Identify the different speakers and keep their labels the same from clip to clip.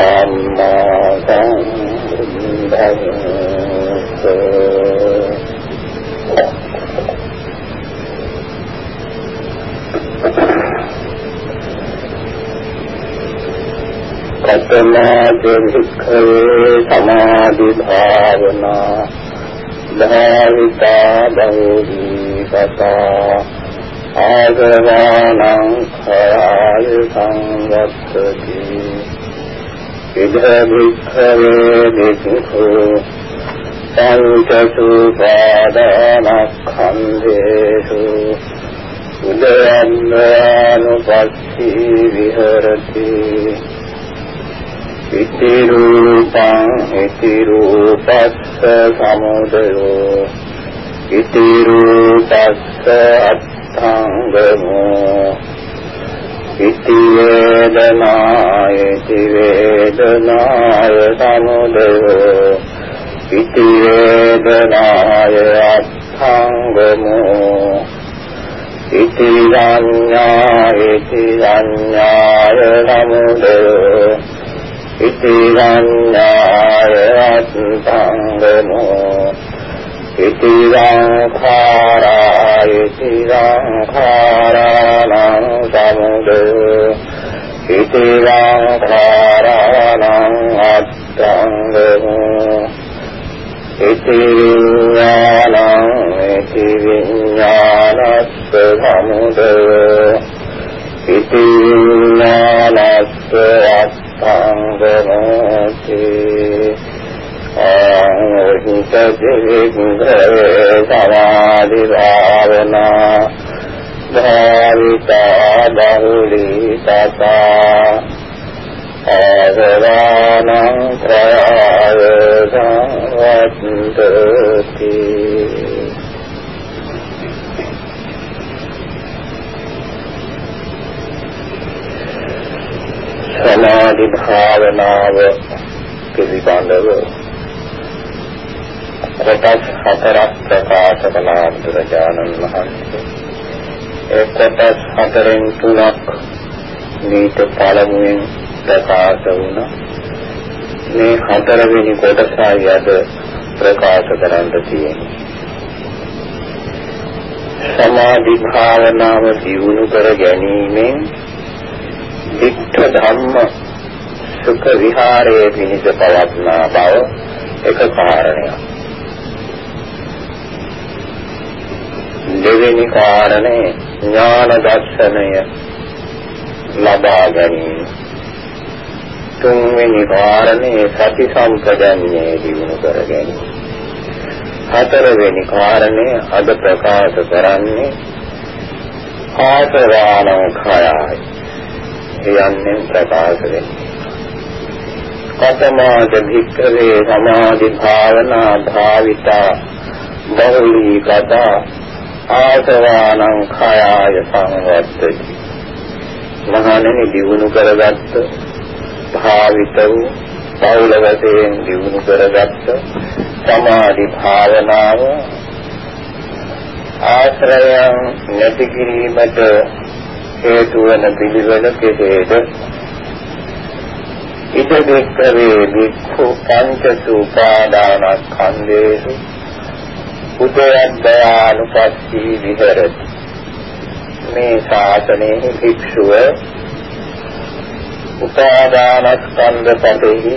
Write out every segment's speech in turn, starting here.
Speaker 1: සම්මා සම්බුද්දස්ස කතමාද වික්ඛවේ සමාධි භාවනා භාවිතා බහුදී සතා ආගවානං khයාය සංවත්තති ඉද භික්ඛවේ භික්ඛු සංචතු පාදානක්ඛන්දේසු උදයන්නානුපස්සී විහෙරති ඉති රූපං ඉති රූපස්ස සමුදයෝ ඉති රූපස්ස අත්ථංගමෝ ඉති වේදනාය ඉති වේදනාය සමුදයෝ. ඉති වේදනාය අත්ථංගමෝ. ඉති සංඥා ඉති සංඥාය සමුදයෝ. ඉති සංඥාය අත්ථංගමෝ. ඉති සංඛාරා ඉති සංඛාරාණං සමුදය. ඉති සංඛාරාණං අත්තංගමෝ ඉති විඥානං ඉති විඥානස්ස සමුදය ඉති විඥානස්ස අත්තංගමෝති ආහිතදිවිග්ඝේ සමාධි භාවනා භාවිතා බහුලී තථා ආගවානං ප්‍රාය සංවත්තති සමාධි භාවනාව පිළිබඳව කොටස් හතරක් ප්‍රකාශ කළා බුදුරජාණන් වහන්සේ. ඒ කොටස් හතරෙන් තුනක් මේක පළමුවෙන් ප්‍රකාශ වුණා. මේ හතරවෙනි කොටසයි අද ප්‍රකාශ කරන්න තියෙන්නේ. සමාධි භාවනාව දියුණු කර ගැනීමෙන් වික්ඛ ධම්ම සුඛ විහාරයේ පිණිස පවත්නා බව එක කාරණයක්. දෙවෙනි කාරණේ ඥාන දර්ශනය ලබා ගැනීම. තුන්වෙනි කාරණේ සති සම්පජන්ණය දිනු කර ගැනීම. හතරවෙනි කාරණේ අද ප්‍රකාශ කරන්නේ ආසවානං khයයි. යන්නේ ප්‍රකාශ වෙන්නේ. කතමාද භික්ඛවේ සමාධි භාවනා භාවිතා බහුලී කතා ආසවානං khයාය සංවත්තති මහණෙනි දිනු කරගත්ත භාවිත වූ බෞල වශයෙන් දිනු කරගත්ත සමාධි භාවනාව ආශ්‍රයයන් නැති කිරීමට හේතු වන පිළිවෙල කෙසේද ඉද දෙක්කවේ වික්ඛු පංච සූපාදානස්කන්ධේසු උදයද්දයානුපස්සී විහෙරති. මේ ශාසනයේ භික්ෂුව උපාදානස්කන්ධ පදෙහි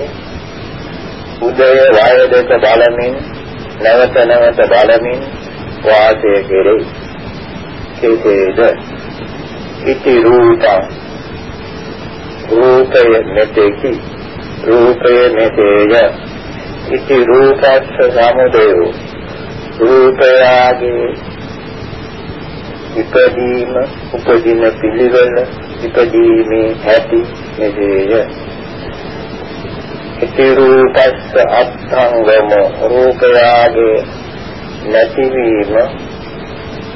Speaker 1: උදය වය දෙක බලමින් නැවත නැවත බලමින් වාසය කෙරෙයි. කෙසේද? ඉති රූපං. රූපය මෙතෙකි. රූපය මෙතේය. ඉති රූපස්ස සමුදයෝ. රූපයාගේ ඉපදීම උපදින පිළිවෙල ඉපදීමේ ඇති මෙසේය ඉති රූපස්ස අත්ංගම රූපයාගේ නැතිවීම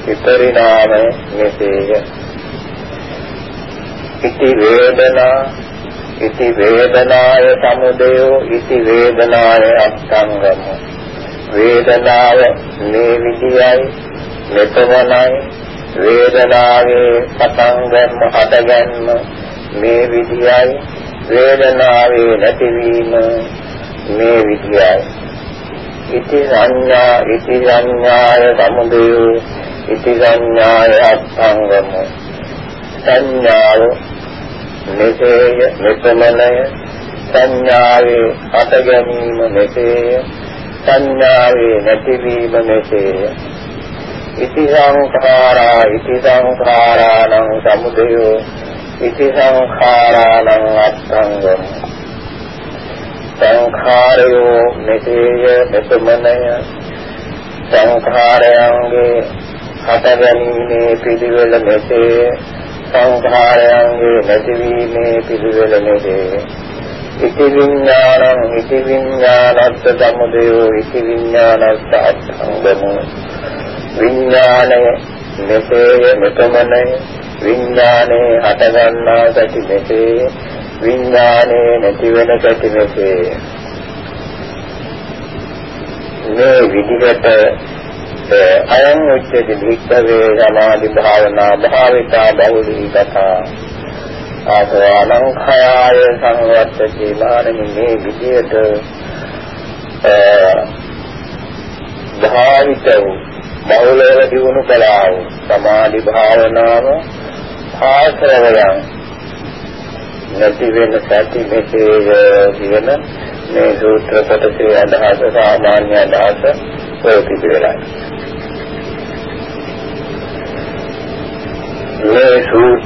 Speaker 1: විපරිණාමය මෙසේය ඉති වේදනා ඉති වේදනාය සමුදයෝ ඉති වේදනාය අත්ංගම. වේදනාව මේ විදියයි මෙතනයි වේදනාවේ පටන් ගන්න හටගන්න මේ විදියයි වේදනාවේ නැතිවීම මේ විදියයි ඉති සංඥා ඉති සංඥාය සමුදය ඉති සංඥාය අත්ංගම සංඥාව මෙසේය මෙතමනය සංඥාවේ හට ගැනීම මෙසේය. සංඥාවේ නැතිවීම මෙසේය ඉති සංඛාරා ඉති සංඛාරාණං සමුදයෝ ඉති සංඛාරාණං අත්ංගම සංඛාරයෝ මෙසේය මෙතමනය. සංඛාරයන්ගේ හට ගැනීමේ පිළිවෙල මෙසේය සංඛාරයන්ගේ නැතිවීමේ පිළිවෙල මෙසේය ඉති විඥානං ඉති විඥානස්ස සමුදයෝ ඉති විඥානස්ස අත්ංගමෝ විඥානය මෙසේය මෙතමනය. විඥානේ හටගන්නා සති මෙසේය විඥානේ නැති වෙන සති මෙසේය මේ විදිහට අයං උච්චති භික්ඛවේ සමාධි භාවනා භාවිතා බහුලී කතා ආසවානං khයාය සංවත්තති මානමි මේ විදිහට භාවිත වූ බහුලව දිනු කළා වූ සමාධි භාවනාව ආශ්‍රවයන් නැති වෙන සති මෙසේ කියන මේ සූත්‍ර කොටසේ අදහස සාමාන්‍ය අදහස ඔය පිළිවෙලයි. මේ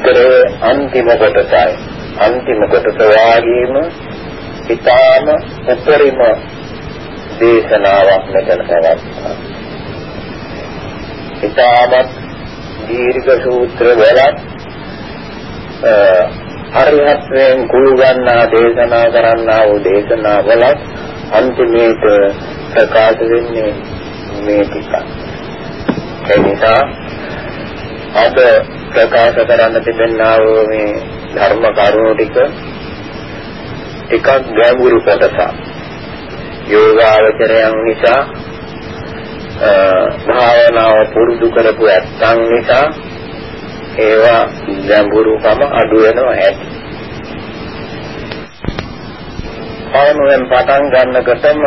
Speaker 1: සූත්‍රයේ අන්තිම කොටසයි. අන්තිම කොටස වාගේම ඊටාම උපරිම දේශනාවක් මෙතන පවත්වනවා. ඉතාමත් දීර්ඝ සූත්‍ර වලත් අරිහත්යෙන් කුළු ගන්නා දේශනා කරන්නා වූ දේශනා වලත් අන්තිමේට ප්‍රකාශ වෙන්නේ මේ ටික. ඒ නිසා අද ප්‍රකාශ කරන්න තිබෙනා වූ මේ ධර්ම කරුණු ටික ටිකක් ගැඹුරු කොටසක්. යෝගාවචරයන් නිසා භාවනාව පුරුදු කරපු ඇත්තන් නිසා ඒවා ගැඹුරුකම අඩු වෙනවා ඇති. පළමුවෙන් පටන් ගන්නකොටම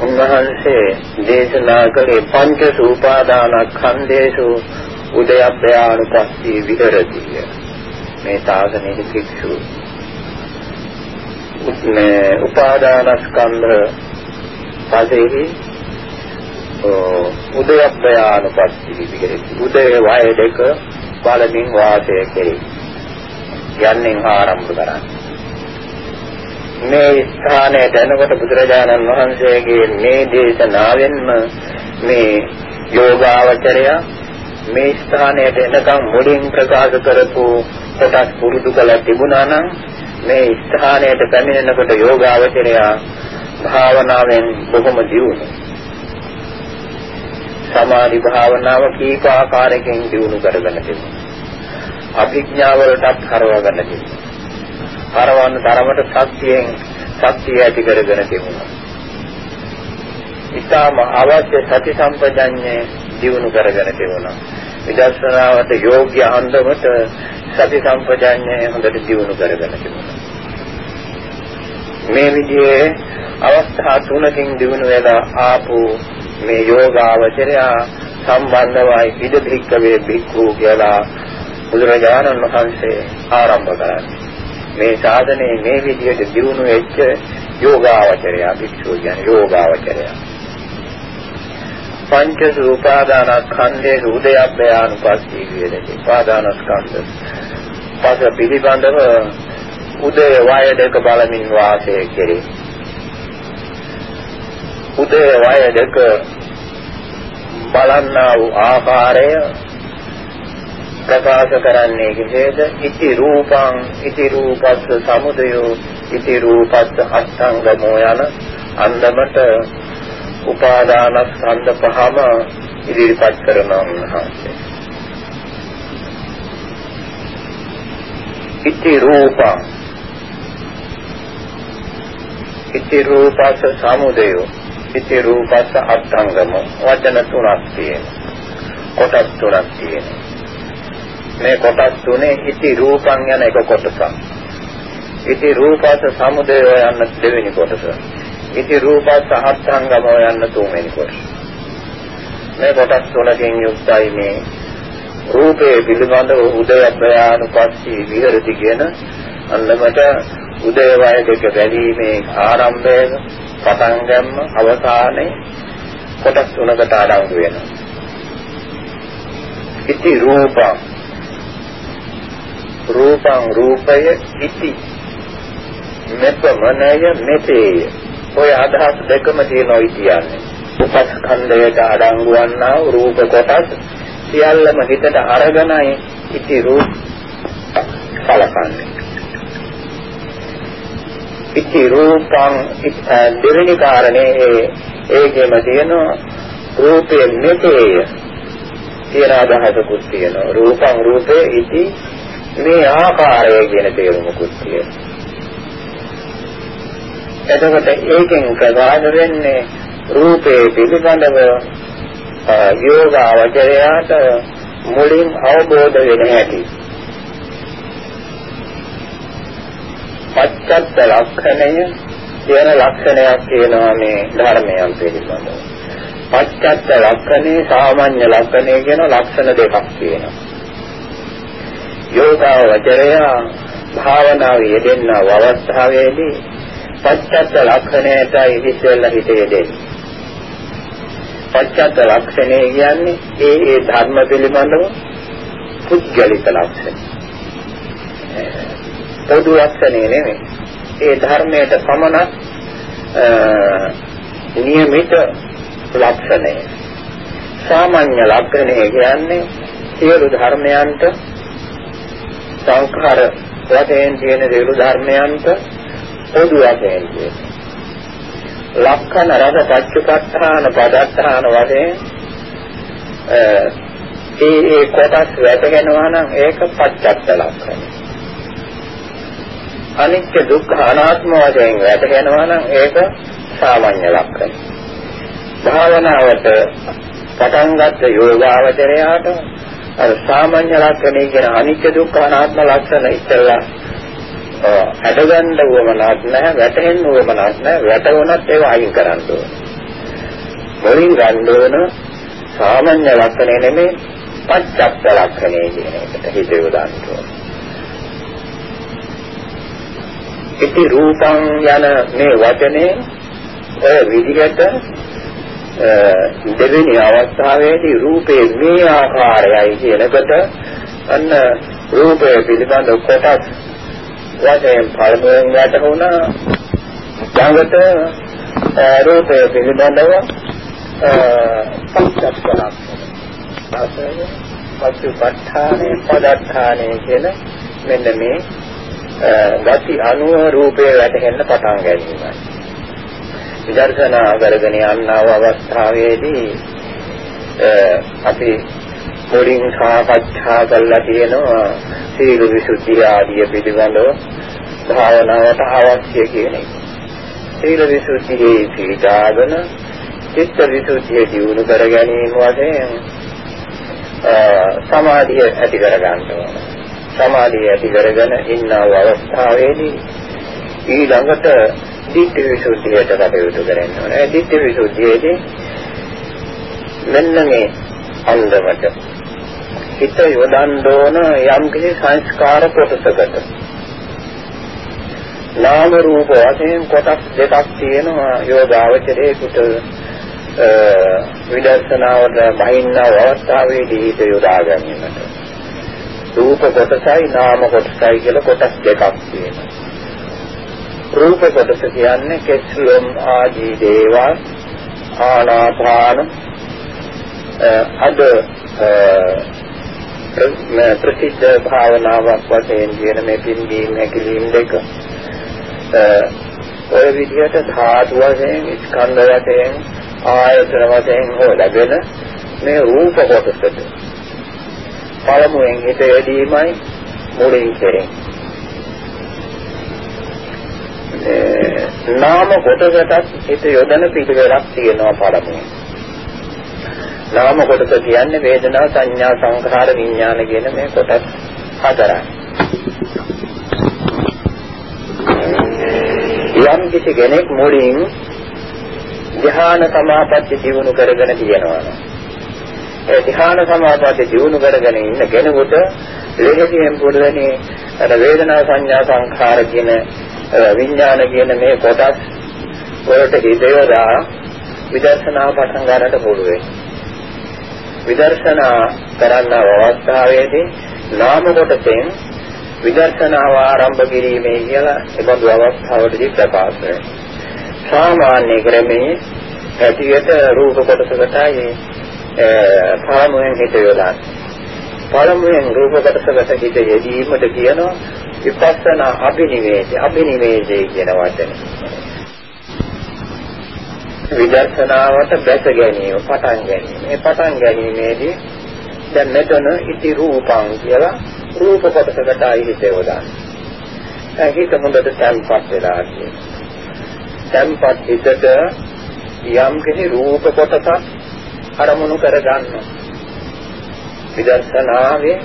Speaker 1: උන්වහන්සේ දේශනා කළේ පංච සූපාදානස්කන්ධේසු උදයබ්බයානුපස්සී විහෙරතිය. මේ සාසනයේ භික්ෂු මේ උපාදානස්කන්ධ පදෙහි උදයබ්බයානුපස්සී විහෙරති. උදය වය දෙක බලමින් වාසය කෙරේ. යන්නේ ආරම්භ කරන්නේ. මේ ස්ථානයට එනකොට බුදුරජාණන් වහන්සේගේ මේ දේශනාවෙන්ම මේ යෝගාවචරය මේ ස්ථානයට එනකම් මුලින් ප්‍රකාශ කරපු කොටස් පුරුදු කළ තිබුණා නම් මේ ස්ථානයට පැමිණෙනකොට යෝගාවචරය භාවනාවෙන් බොහොම දියුණු සමාධි භාවනාව කීක ආකාරයකින් දියුණු කරගෙන තිබුණා. අභිඥාව වලටත් හරවගෙන තිබුණා. හරවන්න තරමට ශක්තියෙන් ශක්තිය ඇති කරගෙන තිබුණා. ඊටම අවශ්‍ය සති සම්පජඤ්ඤය දියුණු කරගෙන තිබුණා. විදර්ශනාවට යෝග්‍ය අන්දමට සති සම්පජඤ්ඤය හොඳට දියුණු කරගෙන තිබුණා. මේ විදිහේ අවස්ථා තුනකින් දිනු වෙලා ආපු මේ යෝගාවචරය සම්බන්ධවයි ඉද භික්කවේ භික්ඛු කියලා බුදුරජාණන් වහන්සේ ආරම්භ කරන්නේ. මේ සාධනේ මේ විදිහට දිනු වෙච්ච යෝගාවචරය භික්ෂු කියන්නේ යෝගාවචරය. පංච සූපාදානස්කන්ධේ උදයබ්බයානුපස්සී වේදේ. පාදානස්කන්ධ. පස පිළිබඳව උදය වය දෙක බලමින් වාසය කෙරේ. උදය වය දෙක බලන්නා වූ ආකාරය ප්‍රකාශ කරන්නේ කෙසේද? ඉති රූපං ඉති රූපස්ස සමුදයෝ ඉති රූපස්ස අෂ්ටාංගමෝ යන අන්දමට උපාදානස්කන්ධ පහම ඉදිරිපත් කරනවා උන්වහන්සේ. ඉති රූපං. ඉති රූපස්ස සමුදයෝ. ඉති රූපස්ස අත්ංගම. වචන තුනක් තියෙනවා. කොටස් තුනක් තියෙනවා. මේ කොටස් තුනේ ඉති රූපං යන එක කොටසක්. ඉති රූපස්ස සමුදය යන දෙවෙනි කොටස. ඉති රූපස්ස අත්ංගම යන තුන්වෙනි කොටස මේ කොටස් තුනකින් යුක්තයි මේ රූපයේ පිළිබඳව උදයබ්බයානුපස්සී විහෙරති කියන අන්නමට උදය වය දෙක බැලීමේ ආරම්භය පටන් ගන්න අවසානයේ කොටස් තුනකට අඩංගු වෙනවා. ඉති රූපං. රූපං රූපය ඉති මෙපමණය මෙතේය. ඔය අදහස් දෙකම තියෙනවා කියන්නේ උපස්කන්ධයට අඩංගු වන්නා රූප කොටස් සියල්ලම හිතට අරගෙනයි ඉති රූප සලකන්නේ ඉති රූපං දෙවෙනි කාරණේ ඒකෙම තියෙන රූපයේ මෙතේය කියන අදහසකුත් තියෙනවා. රූපං රූපේ ඉති මේ ආකාරය කියන තේරුමකුත් තියෙනවා. එතකොට ඒකෙන් ප්‍රකාශ වෙන්නේ රූපේ පිළිබඳව යෝගාවචරයාට මුලින් අවබෝධ වෙන හැටි පච්චත්ත ලක්ෂණය කියන ලක්ෂණයක් තියෙනවා මේ ධර්මයන් පිළිබඳව. පච්චත්ත ලක්ෂණේ සාමාන්‍ය ලක්ෂණේ කියන ලක්ෂණ දෙකක් තියෙනවා. යෝගාවචරය භාවනාවේ යෙදෙන අවස්ථාවේදී පච්චත්ත ලක්ෂණයටයි ඉස්සෙල්ලා හිත යෙදෙන්නේ. පච්චත්ත ලක්ෂණය කියන්නේ ඒ ඒ ධර්ම පිළිබඳව පුද්ගලික ලක්ෂණ. පොදු ලක්ෂණේ නෙමෙයි. ඒ ධර්මයට පමණක් නියමිත ලක්ෂණය. සාමාන්‍ය ලක්ෂණය කියන්නේ සියලු ධර්මයන්ට සංඛාර වශයෙන් තියෙන සියලු ධර්මයන්ට පොදු වශයෙන් තියෙන. ලක්ෂණ රස පච්චපත්තාන පදත්තාන වශයෙන් ඒ ඒ කොටස් වැටගෙනවා නම් ඒක පච්චත්ත ලක්ෂණය. අනිත්‍ය දුක්ඛ අනාත්ම වශයෙන් වැටහෙනවා නම් ඒක සාමාන්‍ය ලක්ෂණ. භාවනාවට පටන් ගත්ත යෝගාවචරයාට අර සාමාන්‍ය ලක්ෂණේ කියන අනිත්‍ය දුක්ඛ අනාත්ම ලක්ෂණ ඉස්සෙල්ලා හැදගන්න උවමනක් නැහැ වැටෙන්න උවමනක් නැහැ වැටුණත් ඒව අයින් කරන්න ඕන. වලින් ගන්න ඕන සාමාන්‍ය ලක්ෂණේ නෙමෙයි පච්චත්ත ලක්ෂණේ කියන එකට හිත යොදන්න ඕන. ඉති රූපං යන මේ වචනේ ඔය විදිහට දෙවෙනි අවස්ථාවේදී රූපේ මේ ආකාරයයි කියනකොට අන්න රූපය පිළිබඳ කොටස් වශයෙන් පළමුවෙන් වැටහුණා ළඟට රූපය පිළිබඳව පංචස්කලක් ආසය පච්චපට්ඨානේ පදත්තානේ කියන මෙන්න මේ ගති අනුව රූපේ වැටෙන්න පටන් ගැනීමයි. විදර්ශනා කරගෙන යනව අවස්ථාවේදී අපි මුලින් සාකච්ඡා කළා තියෙනවා සීල විසුද්ධිය ආදිය පිළිබඳව භාවනාවට අවශ්‍ය කියන එක. සීල විසුද්ධියේ සීතාගෙන චිත්ත විසුද්ධිය දියුණු කර ගැනීම වශයෙන් සමාධිය ඇති කර ගන්න ඕනේ. සමාධිය ඇති කරගෙන ඉන්න අවස්ථාවේදී ඊළඟට ධිට්ඨි විසුද්ධියට කටයුතු කරන්න ඕනේ. ධිට්ඨි විසුද්ධියේදී මෙන්න මේ අන්දමට හිත යොදන්න ඕන යම් කිසි සංස්කාර කොටසකට. නාම රූප වශයෙන් කොටස් දෙකක් තියෙනවා යෝගාවචරයේකට විදර්ශනාවට බහින්න අවස්ථාවේදී හිත යොදා ගැනීමට. රූප කොටසයි නාම කොටසයි කියලා කොටස් දෙකක් තියෙනවා. රූප කොටස කියන්නේ කෙස්ලොම් ආදී දේවල් ආනාපාන අද ප්‍රසිද්ධ භාවනාවක් වශයෙන් කියන මේ පින්දීම් හැකිලිම් දෙක. ඔය විදිහට ධාතු වශයෙන් ස්කන්ධ වශයෙන් ආයතන වශයෙන් හෝ ලැබෙන මේ රූප කොටසට පළමුවෙන් හිත යෙදීමයි මුලින් කෙරෙන්නේ. නාම කොටසටත් හිත යොදන පිළිවෙලක් තියෙනවා පළමුවෙන්. නාම කොටස කියන්නේ වේදනා සංඥා සංඛාර විඥාන කියන මේ කොටස් හතරයි. යම් කිසි කෙනෙක් මුලින් ධ්‍යාන සමාපatti දිනු කරගෙන තියෙනවා. ඒ ධ්‍යාන සමාපatti දිනු කරගෙන ඉන්න කෙනෙකුට ලෙහෙසියෙන් පුදුරන්නේ අර වේදනා සංඥා සංඛාර කියන විඥාන කියන මේ කොටස් වලට හිතයදා විදර්ශනා පටන් ගන්නට පුළුවන්. විදර්ශනා කරන්න අවස්ථාවේදී නාම කොටසෙන් විදර්ශනාව ආරම්භ කිරීමේ කියලා ඒබඳු අවස්ථාවකදී ප්‍රකාශ වෙනවා. සාමාන්‍ය ක්‍රමයේ ඇටියට රූප කොටසකටයි පළමුවෙන් හිත යොදන්නේ. පළමුවෙන් රූප කොටසකට හිත යෙදීමට කියනවා විපස්සනා අභිනිවේෂය අභිනිවේෂය කියන වචනේ. විදර්ශනාවට බැස ගැනීම පටන් ගැනීම. මේ පටන් ගැනීමේදී දැන් මෙතන ඉති රූපං කියලා රූප කොටසකට ආයිත යොදාන. හිත හොඳට තැම්පත් වෙලා තියෙනවා. තැම්පත් හිතට යම් කිසි රූප කොටසක් අරමුණු කරගන්නවා. විදර්ශනාවේ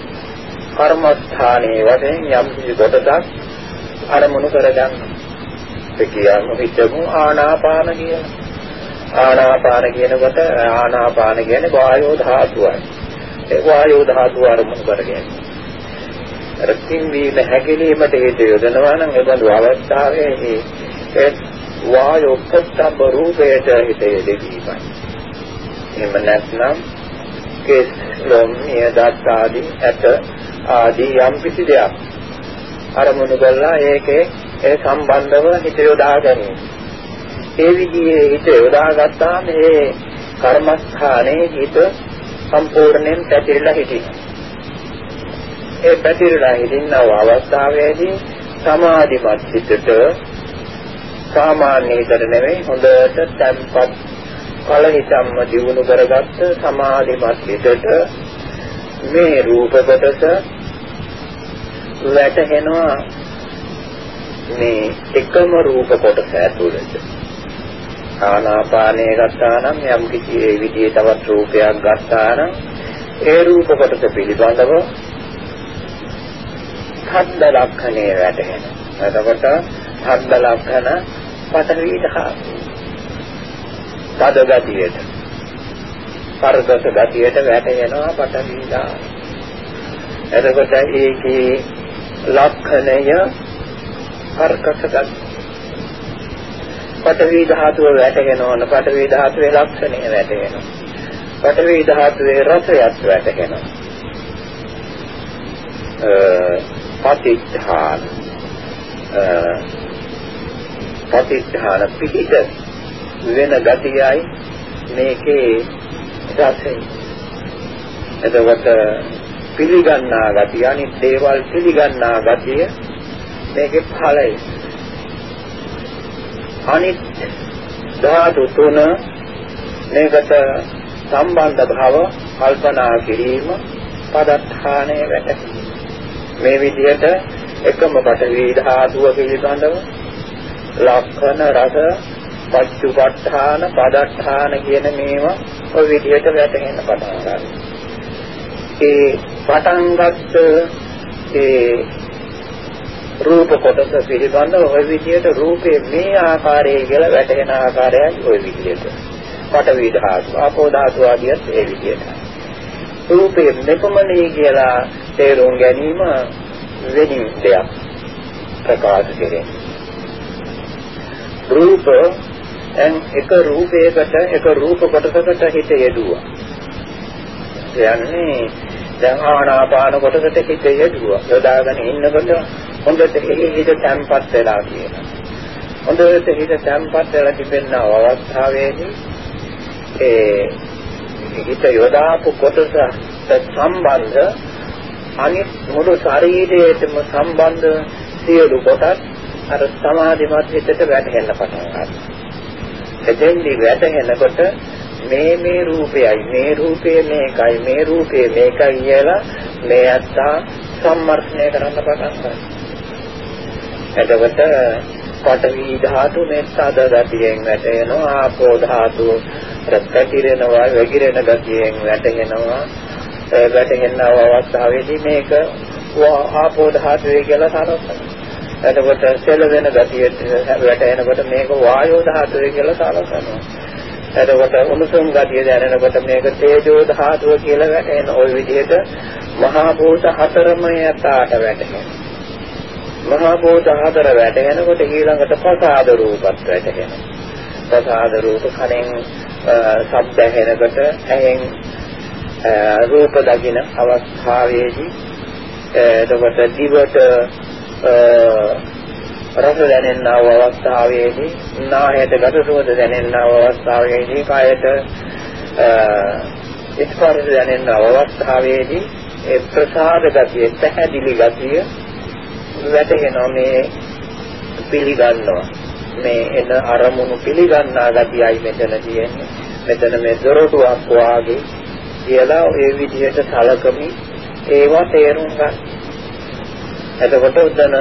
Speaker 1: කර්මස්ථානයේ වශයෙන් යම් කිසි කොටසක් අරමුණු කරගන්නවා. ඒ කියන්නේ හිතමු ආනාපාන කියලා. ආනාපාන කියනකොට ආනාපාන කියන්නේ වායෝ ධාතුවයි. ඒ වායෝ ධාතුව අරමුණු කරගෙන. අර පින්වීම හැකිලීමට හේතු යොදනවා නම් ඒ බඳු අවස්ථාවේ ඒ වායෝ පොත්තබ රූපයට හිත යෙදීමයි. එහෙම නැත්නම් කේස් ලොම් නියදත් ආදී ඇත ආදී යම් කිසි දෙයක් අරමුණු කළා ඒකේ ඒ සම්බන්ධව හිත යොදා ගැනීම. ඒ විදිහේ හිත යොදාගත්තාම මේ කර්මස්ථානයේ හිත සම්පූර්ණයෙන් පැතිරලා හිටිනවා. ඒ පැතිරලා හිටිනව අවස්ථාවේදී සමාධිමත් සිතට සාමාන්‍ය හිතට නෙවෙයි හොඳට තැම්පත් කලිතම්ම දිනු කරගත්ත සමාධිමත් හිතට මේ රූප කොටස වැටහෙනවා මේ එකම රූප කොටස ඇතුළත ආනාපානය ගත්තා නම් යම් කිසි ඒ විදිහේ තවත් රූපයක් ගත්තා නම් ඒ රූප කොටස පිළිබඳව හද්ද ලක්ෂණේ වැටහෙනවා. එතකොට හද්ද ලක්ෂණ පතරී ධාතු. පද ගතියට. පරදස ගතියට වැටෙනවා පතරී ධාතු. එතකොට ඒකේ ලක්ෂණය හර්කස ගති. පඨවි ධාතුව වැටෙනවන පඨවි ධාතුවේ ලක්ෂණය වැටෙනවා. පඨවි ධාතුවේ රසයත් වැටෙනවා. පටිච්චාන පටිච්චාන පිහිට වෙන ගතියයි මේකේ රසය එතකොට පිළිගන්නා ගතිය අනිත් දේවල් පිළිගන්නා ගතිය මේකේ ඵලයි අනිත් ධාතු තුන මේකට සම්බන්ධ භව කල්පනා කිරීම පදත්තානේ වැටේ මේ විදිහට එකම පටවි ධාතුව පිළිබඳව ලක්ෂණ රස පච්චුපට්ඨාන පදට්ඨාන කියන මේවා ඔය විදිහට වැටෙන්න පටන් ගන්නවා. ඒ පටන් ගත්ත ඒ රූප කොටස පිළිබඳව ඔය විදිහට රූපේ මේ ආකාරයේ කියලා වැටෙන ආකාරයයි ඔය විදිහට. පටවි ධාතු, ආපෝ ධාතු ආදියත් ඒ විදිහට. රූපේ මෙපමණයි කියලා තේරුම් ගැනීම වෙනින් දෙයක් ප්‍රකාශ කෙරේ. රූප එන් එක රූපයකට එක රූප කොටසකට හිත යෙදුවා. කියන්නේ දැන් ආනාපාන කොටසට හිත යෙදුවා. යොදාගෙන ඉන්නකොට හොඳට හිත තැම්පත් වෙලා කියලා. හොඳට හිත තැම්පත් වෙලා තිබෙන අවස්ථාවේදී ඒ හිත යොදාපු කොටස සම්බන්ධ අනිත් මුළු ශරීරයටම සම්බන්ධ සියලු කොටස් අර සමාධිමත් හිතට වැටෙන්න පටන් ගන්නවා. එතෙන්දි වැටෙනකොට මේ මේ රූපයයි මේ රූපය මේකයි මේ රූපය මේකයි කියලා මේ අත්තා සම්මර්ෂණය කරන්න පටන් ගන්නවා. එතකොට පඨවි ධාතු මෙත්සාද ගතියෙන් වැටෙනවා ආපෝ ධාතු රත්කිරෙනවා වැగిරෙන ගතියෙන් වැටෙනවා වැටෙන අවස්ථාවේදී මේක ආපෝ ධාතුවේ කියලා සාරස්තයි එතකොට සෙල වෙන ගතියට වැටෙනකොට මේක වායෝ ධාතුවේ කියලා සලකනවා. එතකොට උණුසුම් ගතිය දැනෙනකොට මේක තේජෝ ධාතුව කියලා වැටෙන ওই විදිහට මහා භූත හතරම යථාට වැටෙනවා. මහා භූත හතර වැටෙනකොට ඊළඟට ප්‍රසාද රූපත් වැටෙනවා. ප්‍රසාද රූප කණෙන් ශබ්ද ඇහෙනකොට ඇහෙන් රූප දකින අවස්ථාවේදී එතකොට දිවට රස දැනෙන අවස්ථාවේදී නාහයට ගත සුවඳ දැනෙන අවස්ථාවේදී කායට ස්පර්ශ දැනෙන අවස්ථාවේදී ඒ ප්‍රසාද ගතිය පැහැදිලි ගතිය වැටෙනවා මේ පිළිගන්නවා මේ එන අරමුණු පිළිගන්නා ගතියයි මෙතන තියෙන්නේ මෙතන මේ දොරටුවක් වාගේ කියලා ඒ විදිහට සලකමි ඒවා තේරුම් ගන්න. එතකොට උදන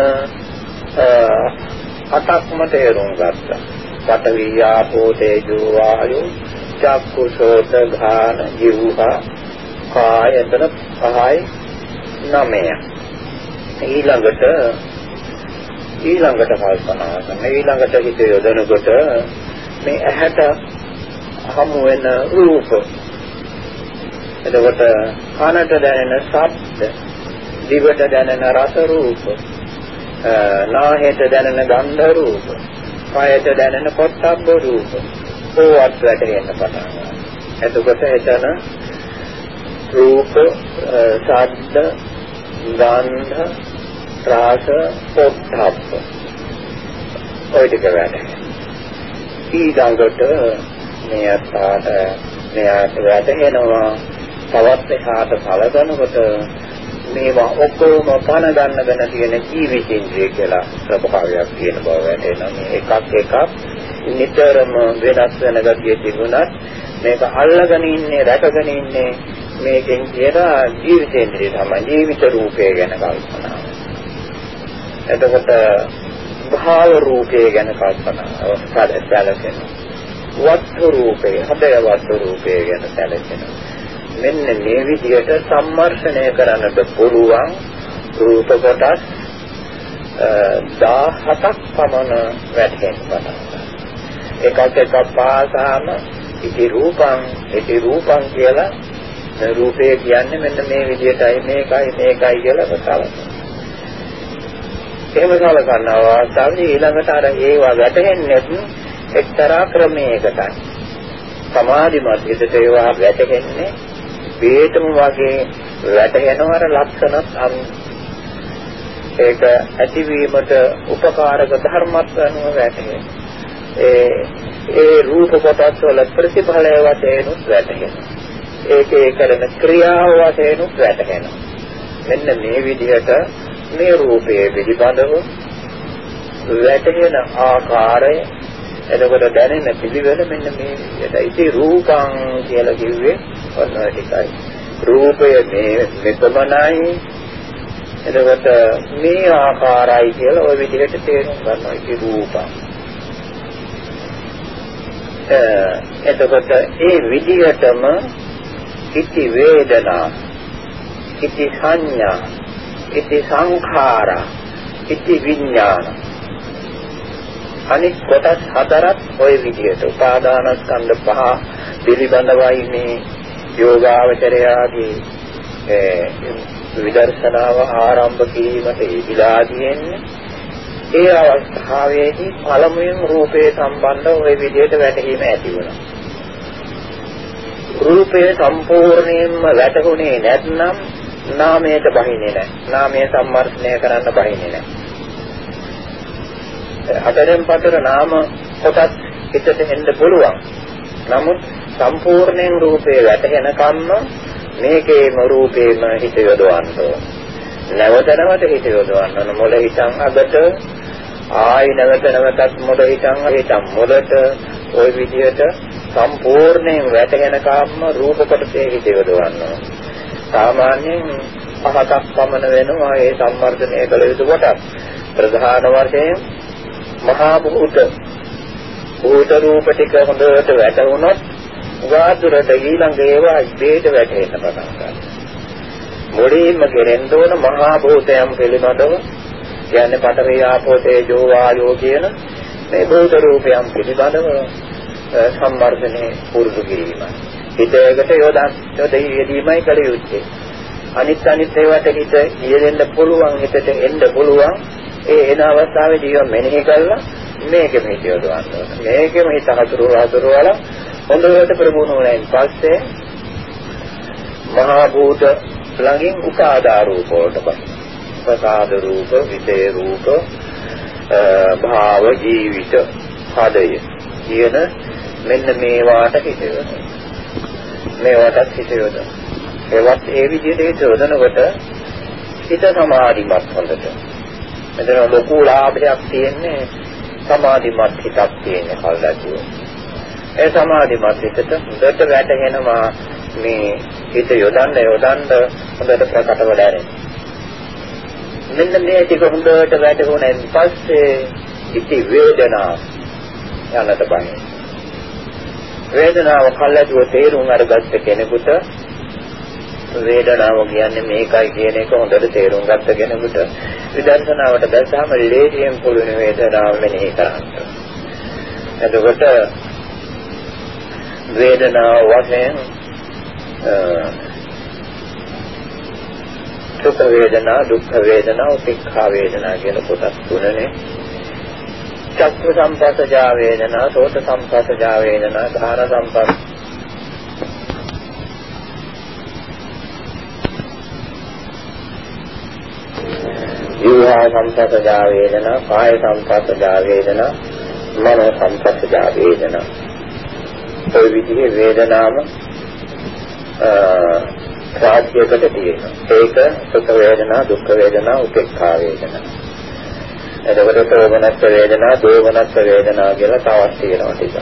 Speaker 1: අටක්ම තේරුම් ගත්තා. පඨවි ආපෝ තේජෝ වායෝ චක්කු සෝත ඝාන ජීවහා කායතන පහයි නමය. ඊළඟට ඊළඟට කල්පනා කරන ඊළඟට හිත යොදනකොට මේ ඇහැට හමු වෙන රූප. එතකොට කනට දැනෙන ශබ්ද දිවට දැනෙන රස රූප නාහයට දැනෙන ගන්ධ රූප කයට දැනෙන පොට්ටබ්බ රූප ඕවත් වැටෙන්න පටන් ගන්නවා. එතකොට එතන රූප ශබ්ද ගන්ධ රාස පොට්ටබ්බ ඔය ටික වැටෙනවා ඊළඟට මේ අස්සාට මෙයාට වැටෙනවා තවත් එහාට සලකනකොට මේවා ඔක්කොම පණ ගන්නගෙන තියෙන ජීවිතින්ද්‍රිය කියලා ප්‍රභාවයක් තියෙන බව වැටෙනවා මේ එකක් එකක් නිතරම වෙනස් වෙන ගතිය තිබුණත් මේක අල්ලගෙන ඉන්නේ රැකගෙන ඉන්නේ මේකෙන් කියලා ජීවිතේන්ද්‍රිය තමයි ජීවිත රූපය ගැන කල්පනා. එතකොට භාව රූපය ගැන කල්පනා සැලසෙනවා. වස්තු රූපය, හදය වස්තු රූපය ගැන සැලසෙනවා. මෙන්න මේ විදිහට සම්මර්ෂණය කරන්නට පුළුවන් රූප කොටස් 17ක් පමණ වැටෙන්න පටන් එකක් එකක් පාසාම ඉති රූපං ඉති රූපං කියලා රූපය කියන්නේ මෙන්න මේ විදිහටයි මේකයි මේකයි කියලා කතාවක්. එහෙම සලකන අවස්ථාවේ ඊළඟට අර ඒවා වැටෙන්නේ එක්තරා ක්‍රමයකටයි. සමාධිමත් හිතට ඒවා වැටෙන්නේ වේතම වගේ වැටෙනව අර ලක්ෂණත් අනු ඒක ඇතිවීමට උපකාරක ධර්මත් අනුව වැටෙනවා. ඒ ඒ රූප කොටස් වල ප්‍රතිඵලය වශයෙන් වැටෙනවා. ඒකේ කරන ක්‍රියාව වශයෙන් වැටහෙනවා. මෙන්න මේ විදිහට මේ රූපයේ පිළිබඳව වැටහෙන ආකාරය එතකොට දැනෙන පිළිවෙල මෙන්න මේ විදිහට. ඉතින් රූපං කියලා කිව්වේ ඔන්න ටිකයි. රූපය මේ මෙතමනයි එතකොට මේ ආකාරයි කියලා ওই විදිහට තේරුම් ගන්නවා. ඉතින් රූපං එතකොට ඒ විදිහටම ඉති වේදනා ඉති සංඥා ඉති සංඛාරා ඉති විඥාන අනිත් කොටස් හතරක් ওই විදිහට උපාදානස්කන්ධ පහ පිළිබඳවයි මේ යෝගාවචරයාගේ විදර්ශනාව ආරම්භ කිරීමට ඉදිලා තියෙන්නේ ඒ අවස්ථාවේදී පළමුවෙන් රූපේ සම්බන්ධ ওই විදිහට වැටහීම ඇති වෙනවා රූපය සම්පූර්ණයෙන්ම වැටහුනේ නැත්නම් නාමයට බහින්නේ නැහැ. නාමය සම්මර්ෂණය කරන්න බහින්නේ නැහැ. හතරෙන් පතර නාම කොටස් හිතට එන්න පුළුවන්. නමුත් සම්පූර්ණයෙන් රූපේ වැටහෙනකම්ම මේකේම රූපේම හිත යොදවන්න ඕන. නැවත නැවත හිත යොදවන්න ඕන. මොළ හිතන් අගට ආයි නැවත නැවතත් මොඩ හිතන් හිතන් මොඩට ওই විදිහට සම්පූර්ණයෙන් වැටෙන කාම රූප කොටසේ හිත යොදවනවා. සාමාන්‍යයෙන් පහතක් පමණ වෙනවා ඒ සම්වර්ධනය කළ යුතු කොටස්. ප්‍රධාන වශයෙන් මහා භූත භූත රූප ටික හොඳට වැටුණොත් වාදුරට ඊළඟ ඒවා ඉබේට වැටෙන්න පටන් ගන්නවා. මුලින්ම කෙරෙන්න ඕන මහා භූතයන් පිළිබඳව කියන්නේ පඨවි ආපෝ තේජෝ වායෝ කියන මේ භූත රූපයන් පිළිබඳව සම්වර්ධනයේ පුරුදු කිරීම. හිතයකට යොදන් යොදෙයි යෙදීමයි කළ යුත්තේ. අනිත් අනිත් ඒවාට හිත යෙදෙන්න පුළුවන් හිතට එන්න පුළුවන් ඒ එන අවස්ථාවේදී ඒවා මෙනෙහි කළා මේකෙම හිත යොදවන්න ඕන. මේකෙම හිත හසුරු හසුරු වල හොඳට ප්‍රගුණ වුණායින් පස්සේ මහා භූත ළඟින් උපාදා රූප වලට බහින. ප්‍රසාද රූප, විදේ රූප, භාව ජීවිත, හදය කියන මෙන්න මේවාට හිත යොදවන්න. මේවාටත් හිත යොදවන්න. ඒවත් ඒ විදිහට හිත යොදනකොට හිත සමාධිමත් හොඳට. මෙතන ලොකු ලාභයක් තියෙන්නේ සමාධිමත් හිතක් තියෙන කල්ලාතුව. ඒ සමාධිමත් හිතට හොඳට වැටහෙනවා මේ හිත යොදන්න යොදන්න හොඳට ප්‍රකටව දැනෙනවා. මෙන්න මේ ටික හොඳට වැටහුණෙන් පස්සේ ඉති වේදනාව යන්නට බෑ. වේදනාව කල්ලාතුව තේරුම් අරගත්ත කෙනෙකුට වේදනාව කියන්නේ මේකයි කියන එක හොඳට තේරුම් ගත්ත කෙනෙකුට විදර්ශනාවට දැසාම ලේසියෙන් පුළුවන් වේදනාව මෙනෙහි කරන්න. එතකොට වේදනාව වශයෙන් සුඛ වේදනා, දුක්ඛ වේදනා, උපේක්ඛා වේදනා කියන කොටස් තුනනේ. චක්ක සම්පස්සජා වේදනා, සෝත සම්පස්සජා වේදනා, ධාන සම්පස්ස ජීවා සංපස්සජා වේදනා, කාය සංපස්සජා වේදනා, මනෝ සංපස්සජා වේදනා. ඔය විදිහේ වේදනාම රාජ්‍යයකට තියෙනවා. ඒක සුඛ වේදනා, දුක්ඛ වේදනා, උපේක්ඛා වේදනා. එතකොට සෝමනස්ස වේදනා, දෝමනස්ස වේදනා කියලා තවත් තියෙනවා ටික.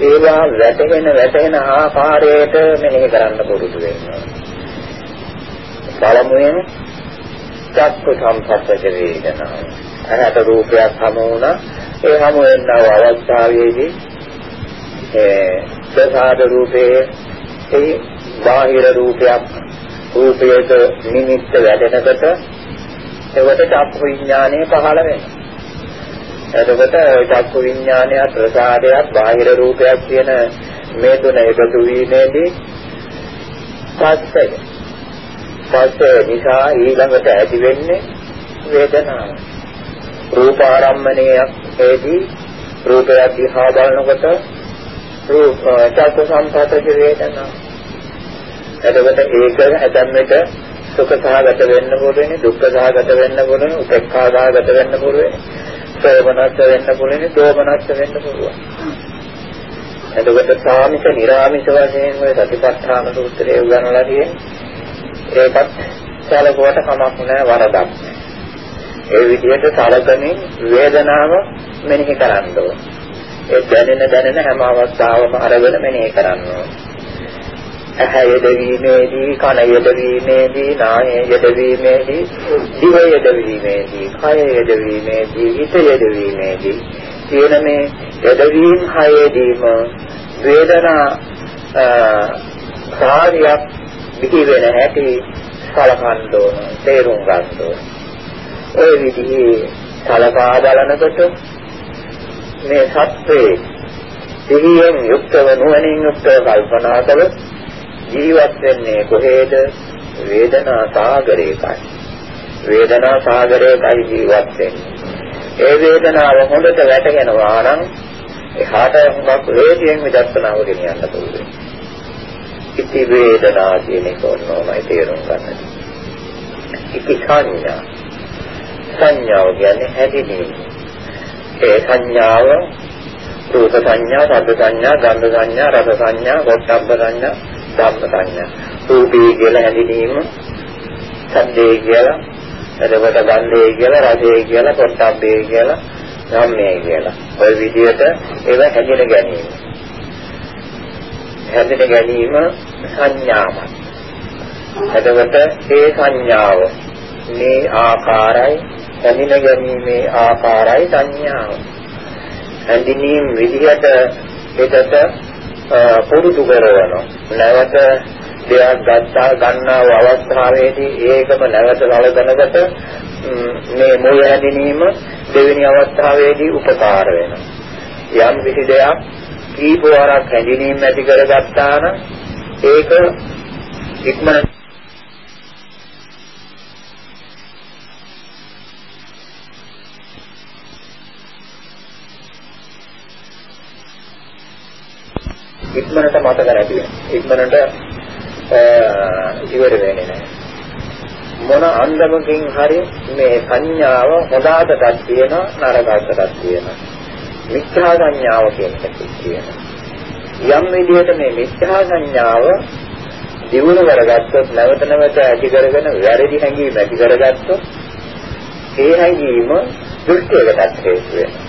Speaker 1: ඒවා වැටෙන වැටෙන ආකාරයට මෙනෙහි කරන්න පුරුදු වෙනවා. බලමුයෙන් චක්ක සම්පස්සජ වේදනා. අහත රූපයක් හමු වුණා. ඒ හමු වෙනව අවස්ථාවේදී ඒ ප්‍රසාද රූපයේ ඒ බාහිර රූපයක් රූපයට නිමිත්ත වැඩෙනකොට ඒකට චක්ක විඥානය පහළ වෙනවා. එතකොට චක්කු විඥානයත් ප්‍රසාදයක් බාහිර රූපයක් කියන මේ තුන එකතු වීමේදී පස්සේ පස්සේ නිසා ඊළඟට ඇති වෙන්නේ වේදනාව. රූපාරම්මණයක් හේදී රූපය දිහා බලනකොට රූප චක්ක සංපතක වේදනාව. එතකොට ඒක ඇතැම් විට සුඛ සහගත වෙන්න පුළුවන්, දුක්ඛ සහගත වෙන්න පුළුවන්, උපේක්ඛා සහගත වෙන්න පුළුවන්, සෝමනස්ස වෙන්න පුළුවන්, දෝමනස්ස වෙන්න පුළුවන්. එතකොට සාමික, නිර්ාමික වශයෙන් ඔය සතිපට්ඨාන සූත්‍රයේ උගන්වලා තියෙන්නේ ඒකත් සැලකුවට කමක් නැහැ වරදක් ඒ විදිහට සලකමින් වේදනාව මෙනෙහි කරන්න ඕන. ඒ දැනෙන දැනෙන හැම අවස්ථාවම අරගෙන මෙනෙහි කරන්න ඕන. ඇහැ යෙදවීමේදී, කන යෙදවීමේදී, නාසය යෙදවීමේදී, දිව යෙදවීමේදී, කය යෙදවීමේදී, හිත යෙදවීමේදී කියන මේ යෙදවීම හයේදීම වේදනා කාර්යයක් පිටි වෙන හැටි සලකන්න ඕන තේරුම් ගන්න ඕන. ඒ විදිහේ සලකා බලනකොට මේ සත්‍යේ සිහියෙන් යුක්තව නුවණින් යුක්තව කල්පනා කළ ජීවත් වෙන්නේ කොහේද? වේදනා සාගරයකයි වේදනා සාගරයකයි ජීවත් වෙන්නේ. ඒ වේදනාව හොඳට වැටහෙනවා නම් එහාට හුඟක් වේදියෙන් විදර්ශනාව ගෙනියන්න පුළුවන්. ඉති වේදනා කියන එක ඕනමයි තේරුම් ගන්න. ඉති සංඥා. සංඥාව කියන්නේ හැදිනීම. ඒ සංඥාව රූප සංඥා, ශබ්ද සංඥා, ගන්ධ සංඥා, රස සංඥා, පොට්ටබ්බ සංඥා, ධම්ම සංඥා. රූපී කියලා හැදිනීම, ශබ්දේ කියලා එතකොට ගන්ධය කියලා රසය කියලා පොට්ටබ්බේ කියලා ධම්මේ කියලා. ওই විදිහට ඒව හැදෙන ගැනීම. හැදෙන ගැනීම සංඥාවක්. එතකොට ඒ සංඥාව මේ ආකාරයි හැදින ගැනීමේ ආකාරයි සංඥාව. හැඳිනීම් විදිහට එකට පුරුදු කරනවා. නැවත දෙයක් ගත්තා ගන්නා අවස්ථාවේදී ඒකම නැවත සලකනකොට මේ මුල හැඳිනීම දෙවෙනි අවස්ථාවේදී උපකාර වෙනවා. යම් කිසි දෙයක් කීප වරක් හැඳිනීම ඇති කරගත්තා නම් ඒක ඉක්මනට ඉක්මනට මතක නැති වෙනවා. ඉක්මනට ඉවර වෙන්නේ නැහැ. මොන අන්දමකින් හරි මේ සංඥාව හොදාටත් තියෙනවා නරකටත් තියෙනවා. මිත්‍යා සංඥාව කියන එක තියෙනවා. යම් විදිහට මේ මිත්‍යා සංඥාව දිනු කරගත්තොත් නැවත නැවත ඇති කරගෙන වැරදි හැඟීම් ඇති කරගත්තොත් ඒ හැඟීම දෘෂ්ටියකටත් හේතු වෙනවා.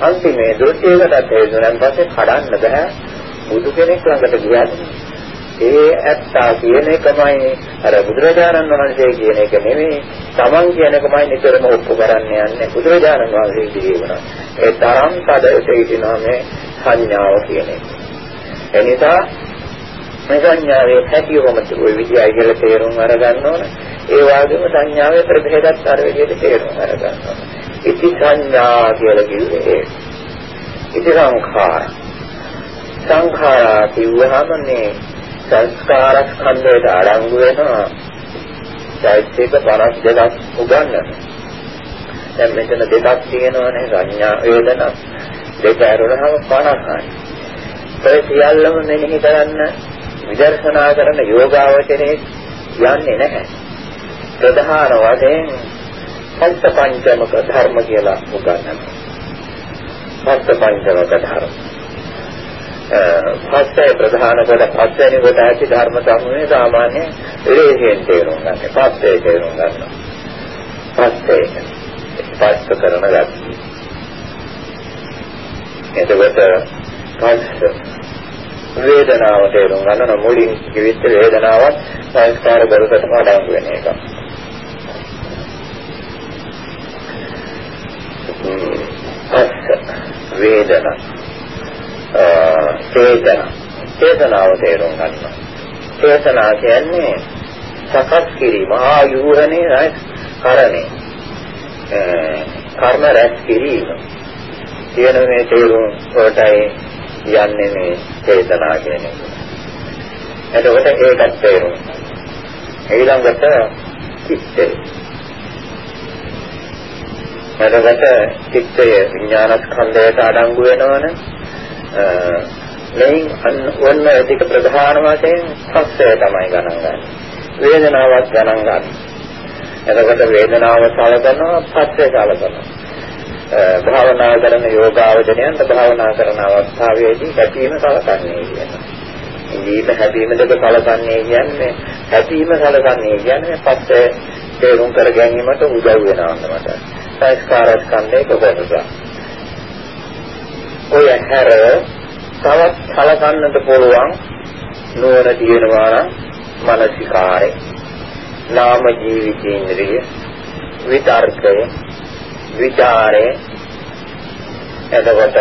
Speaker 1: අන්තිමේ දෘෂ්ටියකටත් හේතු වෙනන් පස්සේ කඩන්න බෑ බුදු කෙනෙක් ළඟට ගියත් ඒ ඇත්තා කියන එකමයි. අර බුදුරජාණන් වහන්සේ කියන එක නෙමෙයි. තමන් කියන එකමයි නිතරම ඔප්පු කරන්න යන්නේ බුදුරජාණන් වහන්සේ කියනවා ඒ තරම් කඩට හිටිනවා මේ සංඥාව කියන එක. එනිසා මේ සංඥාවේ හැටිවම ওই විදියයි කියලා තේරුම් අරගන්න ඕන. ඒ වගේම සංඥාවේ ප්‍රභේදත් අර විදිහට තේරුම් අරගන්න ඕන. ඉති සංඥා කියලා කිව්වේ ඒ. ඉති සංඛාර. සංඛාරා කිව්වහම මේ සංස්කාර ස්කන්ධයට අඩංගු වෙනවා චෛත්‍යක 52ක් උගන්වන. දැන් මෙතන දෙකක් තියෙනවානේ සංඥා වේදනා දෙක ඇරුණාම 50යි. ඒ සියල්ලම මෙනෙහි කරන්න විදර්ශනා කරන යෝගාවචරයේ යන්නේ නැහැ. ප්‍රධාන වශයෙන් පංච පංචමක ධර්ම කියලා උගන්වනවා. පංච පංචමක ධර්ම පස්සේ ප්‍රධාන කොට පස්වෙනි කොට ඇති ධර්ම සමූහය සාමාන්‍ය විරේහයෙන් තේරුම් ගන්න. පස්සේ තේරුම් ගන්න. පස්සේ පස්ස කරන ගැටි. එතකොට පස්ස වේදනාව තේරුම් ගන්න මුලින් කිවිච්ච වේදනාවත් සංස්කාර බරකටම අඩංගු වෙන එක. පස්ස වේදනා චේතන චේතනාව තේරුම් ගන්නවා චේතනා කියන්නේ සකස් කිරීම ආයුහනේ කරණේ කර්ම රැස් කිරීම කියන මේ තේරුම් වලටයි යන්නේ මේ චේතනා කියන එක. එතකොට ඒකත් තේරුම්. ඊළඟට චිත්තය. එතකොට චිත්තය විඥානස්කන්ධයට අඩංගු වෙනවනේ මෙයින් ඔන්න ටික ප්‍රධාන වශයෙන් පස්සය තමයි ගණන් ගන්න. වේදනාවක් ගණන් ගන්න. එතකොට වේදනාව සලකනවා පස්සය සලකනවා. භාවනා කරන යෝගාවචරයන්ට භාවනා කරන අවස්ථාවේදී හැපීම සලකන්නේ කියනවා. ජීවිත හැපීම දෙක සලකන්නේ කියන්නේ හැපීම සලකන්නේ කියන්නේ පස්සේ තේරුම් කර ගැනීමට උදව් වෙනවා මට. සංස්කාර ස්කන්ධයක කොටසක්. ඔය හැර තවත් කලකන්නට පුළුවන් නුවණ තියෙනවා නම් මානසිකාරය නාම ජීවිතේන්ද්‍රිය විතර්කය විචාරය එතකොට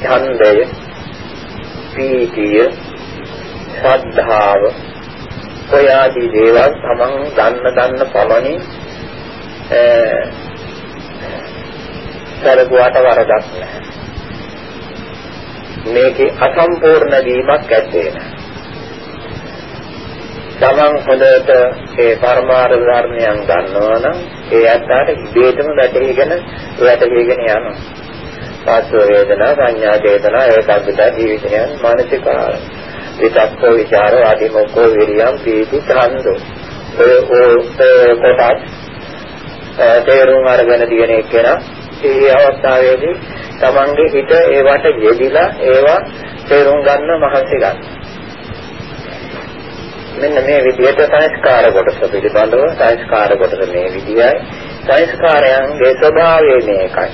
Speaker 1: ඡන්දය පීතිය ශ්‍රද්ධාව ඔය ආදී දේවල් තමන් දන්න දන්න පමණින් සරකුවට වරදක් නැහැ. මේකේ අසම්පූර්ණ වීමක් ඇත්තේ නැහැ. තමන් හොඳට ඒ පරමාර්ථ ධර්මයන් ගන්නවා නම් ඒ අත්තාට ඉබේටම වැටහිගෙන වැටහිගෙන යනවා. පාස්ව වේදනා සංඥා චේතනා ඒකාග්‍රතා ජීවිතයන් මානසික ආරම්භ. විතක්ක විචාර ආදී මොකෝ විරියම් පීති ඡන්දෝ. ඔය ඔය කොටස් තේරුම් අරගෙන තියෙන එකේන ඒ අවස්ථාවේදී තමන්ගේ හිත ඒවට යෙදිලා ඒවා තේරුම් ගන්න මහන්සි ගන්න. මෙන්න මේ විදිහට සංස්කාර කොටස පිළිබඳව සංස්කාර කොටස මේ විදියයි සංස්කාරයන්ගේ ස්වභාවය මේකයි.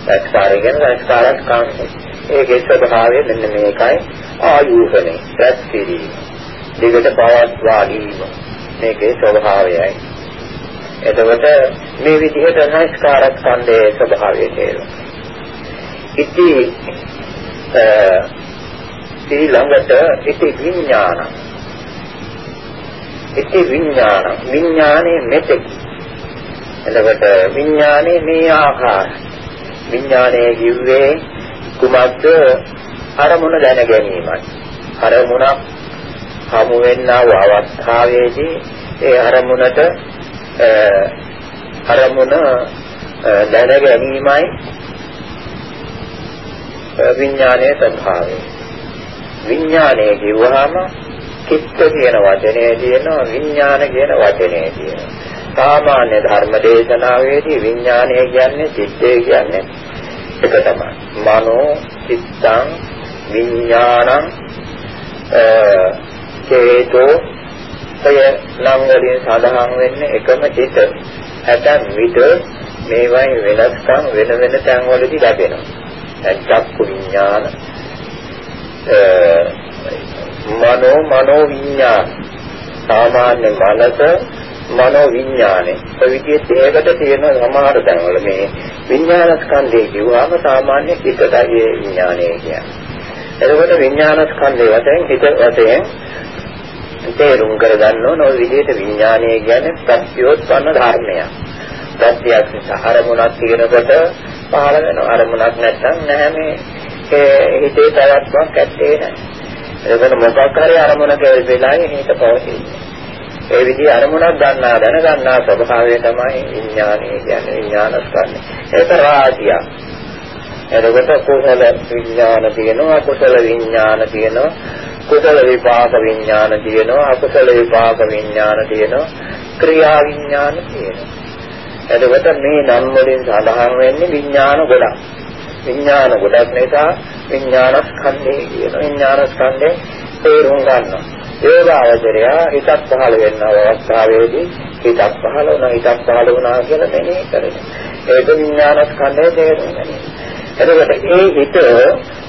Speaker 1: සංස්කාරය කියන්නේ සංස්කාරත් කාන්නේ ඒකේ ස්වභාවය මෙන්න මේකයි. ආයුහනේ රැස් කිරීම දිගට පවත්වා ගැනීම මේකේ ස්වභාවයයි. එතකොට මේ විදිහට සංස්කාරත් ඡන්දයේ ස්වභාවය තේරෙනවා ඉති ඊළඟට ඉති විඥාන. ඉති විඥාන. විඥානේ මෙතෙක්. එතකොට විඥානේ මේ ආකාර විඥානයේ කිව්වේ කුමක්ද? අරමුණ දැන ගැනීමයි. අරමුණක් හමු වෙන්නා වූ අවස්ථාවේදී ඒ අරමුණට අරමුණ දැන ගැනීමයි විඥානයේ ස්වභාවය. විඥානය කිව්වහම චිත්ත කියන වචනේ තියෙනවා විඥාන කියන වචනේ තියෙනවා. සාමාන්‍ය ධර්ම දේශනාවේදී විඥානය කියන්නේ චිත්තය කියන්නේ එක තමයි. මනෝ චිත්තං විඥානං චේතෝ ඔය නම් වලින් සඳහන් වෙන්නේ එකම චිත. ඇතන් විට මේවයි වෙනස්කම් වෙන වෙන තැන් වලදී ලැබෙනවා. චක්කු විඥාන මනෝ මනෝ විඥාන සාමාන්‍ය මනස මනෝ විඥානේ ඔය විදිහට ඒකට තියෙන සමහර තැන්වල මේ විඥාන ස්කන්ධය කිව්වම සාමාන්‍ය හිතටයි ඒ විඥානය කියන්නේ. එතකොට විඥාන ස්කන්ධය වශයෙන් හිත වශයෙන් තේරුම් කරගන්න ඕන ඔය විදිහට විඥානය කියන්නේ ප්‍රත්‍යෝත්පන්න ධර්මයක්. ප්‍රත්‍යක්ෂ අරමුණක් තියෙනකොට පහළ වෙන අරමුණක් නැත්නම් නැහැ මේ හිතේ පැවැත්මක් ඇත්තේ නැහැ. එතකොට මොකක් හරි අරමුණක වෙලාවේ හිත පවතින්නේ. ඒ විදිහ අරමුණක් ගන්නා දැන ගන්නා ස්වභාවය තමයි විඥානය කියන්නේ විඥානස්කන්ධය. ඒක රාජ්‍ය. එතකොට කුසල විඥාන තියෙනවා අකුසල විඥාන තියෙනවා කුසල විපාක විඥාන තියෙනවා අකුසල විපාක විඥාන තියෙනවා ක්‍රියා විඥාන තියෙනවා එතකොට මේ නම් වලින් සඳහන් වෙන්නේ විඥාන ගොඩක්. විඥාන ගොඩක් නිසා විඥානස්කන්ධය කියන විඥානස්කන්ධේ තේරුම් ගන්නවා. යෝගාවචරය හිතක් පහළ වෙන අවස්ථාවේදී හිතක් පහළ වුණා හිතක් පහළ වුණා කියලා මෙනෙහි කරනවා. ඒක විඥානස්කන්ධය තේරුම් ගැනීම. එතකොට ඒ හිත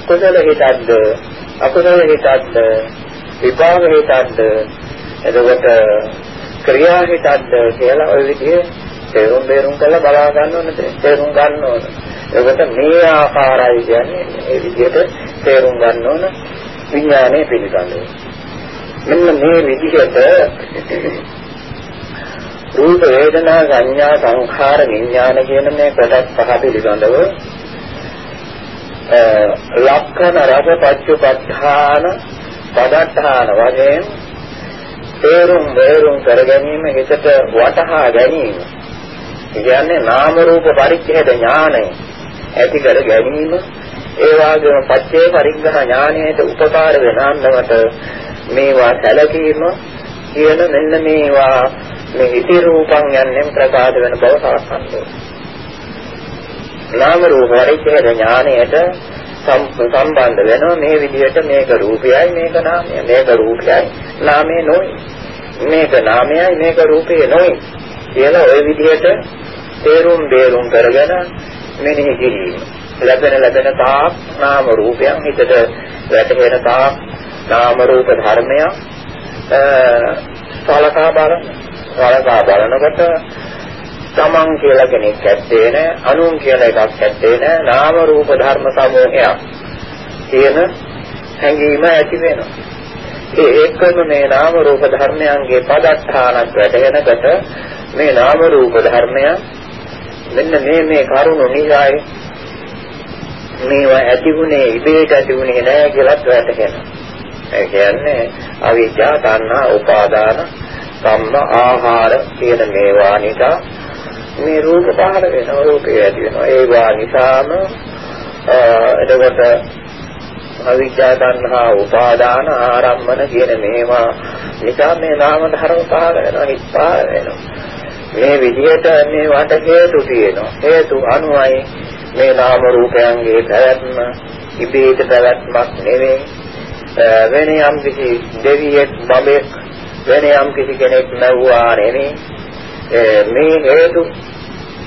Speaker 1: කුසල හිතක්ද අකුසල හිතක්ද විපාක හිතක්ද එතකොට ක්‍රියා හිතක්ද කියලා ওই විදිහේ තේරුම් බේරුම් කරලා බලා ගන්න ඕනේ තේරුම් ගන්න ඕන. ඒකට මේ ආකාරයි කියන්නේ ඒ විදිහට තේරුම් ගන්න ඕන විඥානය පිළිබඳව. මෙන්න මේ විදිහට රූප වේදනා සංඥා සංඛාර විඥාන කියන මේ කොටස් පහ පිළිබඳව ලක්කන රස පච්චුපත්ථාන පදත්තාන වශයෙන් තේරුම් බේරුම් කර ගැනීම හිතට වටහා ගැනීම කියන්නේ නාම රූප පරිච්ඡේද ඥානය. ඇති කර ගැනීම ඒ වගේම පච්චේ පරිග්‍රහ ඥානයට උපකාර වෙන අන්නවට මේවා සැලකීම කියන මෙන්න මේවා මේ ඉති රූපං යන්නේ ප්‍රකාශ වෙන බව සලකන්නේ. නාම රූප පරිච්ඡේද ඥානයට සම්බන්ධ වෙනවා. මේ විදිහට මේක රූපයයි මේක නාමයයි. මේක රූපයයි නාමය නොයි මේක නාමයයි මේක රූපය නොයි කියලා ওই විදිහට තේරුම් බේරුම් කරගෙන මෙනෙහි කිරීම. ලැබෙන ලැබෙන තාක් නාම රූපයන් හිතට වැටහෙන තාක් නාම රූප ධර්මයන් සලකා බලන සලකා බලනකොට තමන් කියලා කෙනෙක් ඇත්තේ නැහැ අනුන් කියලා එකක් ඇත්තේ නැහැ නාම රූප ධර්ම සමූහයක් කියන හැඟීම ඇති වෙනවා ඒ එක්කම මේ නාම රූප ධර්මයන්ගේ පදස්ථානක් වැටෙනකොට මේ නාම රූප ධර්මයන් මෙන්න මේ මේ කරුණු නිසායි මේවා ඇතිුනේ ඉබේට ඇතිුනේ නෑ කියලාත් වැටහෙනවා. ඒ කියන්නේ අවිද්‍යා තණ්හා උපාදාන කම්ම ආහාර කියන මේවා නිසා මේ රූප පහළ වෙනවා රූපය ඇති වෙනවා ඒවා නිසාම එතකොට අවිද්‍යා තණ්හා උපාදාන ආරම්මන කියන මේවා නිසා මේ නාම ධර්ම පහළ වෙනවා හිත් පහළ වෙනවා මේ විදිහට මේ වට හේතු තියෙනවා. හේතු අනුවයි මේ නාම රූපයන්ගේ පැවැත්ම ඉබේට පැවැත්මක් නෙවෙයි. වෙන යම් කිසි දෙවියෙක් බබෙක් වෙන යම් කිසි කෙනෙක් නැවුවා නෙමෙයි මේ හේතු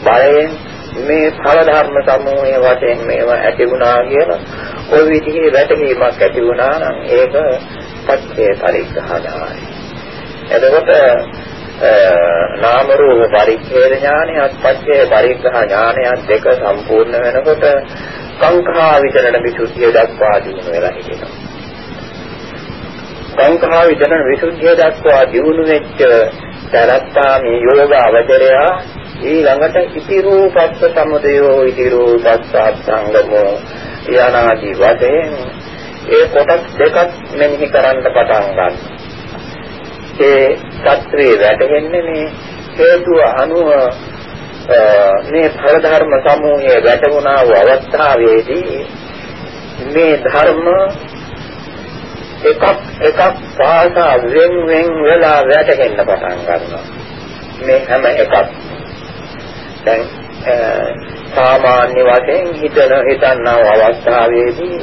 Speaker 1: බලයෙන් මේ ඵල ධර්ම සමූහය වශයෙන් මේවා ඇති වුණා කියලා ওই විදිහේ වැටහීමක් ඇති වුණා නම් ඒක පච්චේ පරිග්‍රහණයි. එතකොට නාම රූප පරිච්ඡේද ඥානයත් පච්චේ පරිග්‍රහ ඥානයත් දෙක සම්පූර්ණ වෙනකොට සංඛා විචරණ විසුද්ධිය දක්වා දිනු වෙලා හිටිනවා. සංඛා විචරණ විසුද්ධිය දක්වා දිනු වෙච්ච තරත්තා මේ යෝග අවතරයා ඊළඟට ඉති රූපස්ස සමුදයෝ ඉති රූපස්ස අත්ංගමෝ යනාදී වශයෙන් ඒ කොටස් දෙකක් මෙනෙහි කරන්න පටන් ගන්නවා. ඒ සත්‍වේ වැටෙන්නේ මේ හේතුව අනුව මේ ඵල ධර්ම සමූහයේ වැටුණා වූ අවස්ථාවේදී මේ ධර්ම එකක් එකක් පාසා වෙන් වෙන් වෙලා වැටෙන්න පටන් ගන්නවා. මේ හැම එකක් දැන් සාමාන්‍ය වශයෙන් හිතන හිතන්නා අවස්ථාවේදී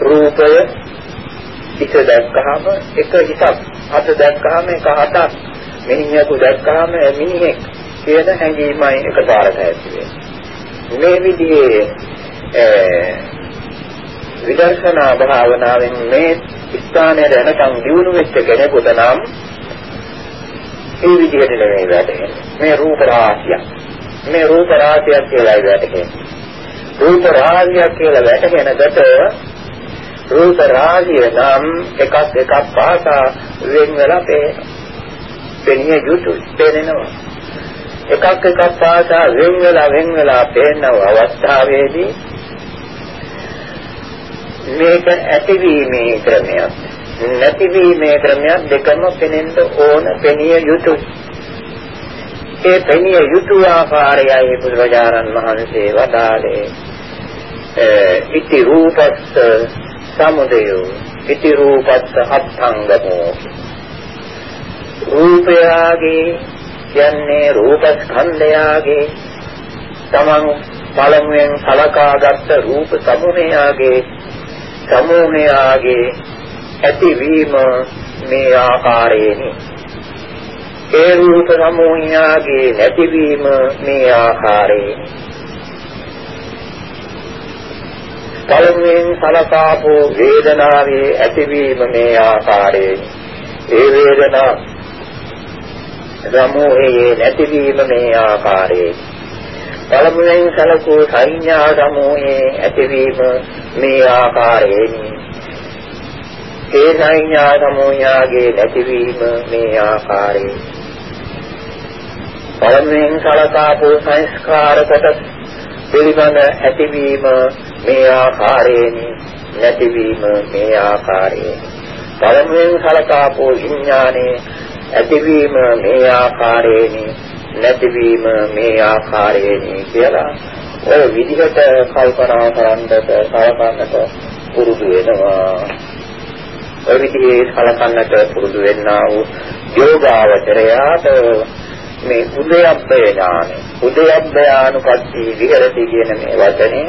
Speaker 1: රූපය හිත දැක්කහම එක හිතක් අත දැක්කහම එක හතක් මිනිහෙකු දැක්කහම මිනිහෙක් කියන හැඟීමයි එකපාරට ඇති වෙන්නේ මේ විදිහේ විදර්ශනා භාවනාවෙන් මේ ස්ථානයේ දැනකම් දිනු වෙච්ච කෙනෙකුට නම් ඒ විදිහට නෙමෙයි වැටෙන්නේ. මේ රූප රාශිය. මේ රූප රාශියක් කියලා වැටෙන්නේ. රූප රාශිය කියලා වැටෙනකොට රූප රාශිය නම් එකක් එකක් පාසා වෙන් වෙලා පේනවා. පෙනිය යුතුයි. පේනවා. එකක් එකක් පාසා වෙන් වෙලා වෙන් වෙලා පේන අවස්ථාවේදී මේක ඇතිවීමේ ක්‍රමයක්. නැතිවීමේ ක්‍රමයක් දෙකම පෙනෙන්න ඕන පෙනිය යුතුය. ඒ පෙනිය යුතු ආකාරයයි බුදුරජාණන් වහන්සේ වදාළේ ඉති රූපස්ස සමුදයෝ ඉති රූපස්ස අත්ංගමෝ රූපයාගේ කියන්නේ රූපස්කන්ධයාගේ තමන් පළමුවෙන් සලකාගත් රූප සමුහයාගේ සමූහයාගේ ඇතිවීම මේ ආකාරයෙනි. ඒ රූප සමූහයාගේ නැතිවීම මේ ආකාරයෙනි. පළමුවෙන් සලකාපෝ වේදනාවේ ඇතිවීම මේ ආකාරයෙනි. ඒ වේදනා සමූහයේ නැතිවීම මේ ආකාරයෙනි. පළමුවෙන් සලකෝ සංඥා සමූහයේ ඇතිවීම මේ ආකාරයෙනි. ඒ සංඥා සමෝයාගේ නැතිවීම මේ ආකාරයෙන් පළමුවෙන් සලකාපු සංස්කාර කොට පිළිබඳ ඇතිවීම මේ ආකාරයෙන් නැතිවීම මේ ආකාරයෙන්. පළමුවෙන් සලකාපු විඥානයේ ඇතිවීම මේ ආකාරයෙන් නැතිවීම මේ ආකාරයෙන් කියලා ඔය විදිහට කල්පනා කරන්නට සලකන්නට පුරුදු වෙනවා. ඔය විදිහේ කලකන්නට පුරුදු වෙන්නා වූ යෝගාවචරයාට මේ උදයබ්බය ඥාන උදයබ්බයානුපත්ති විහෙරති කියන මේ වචනේ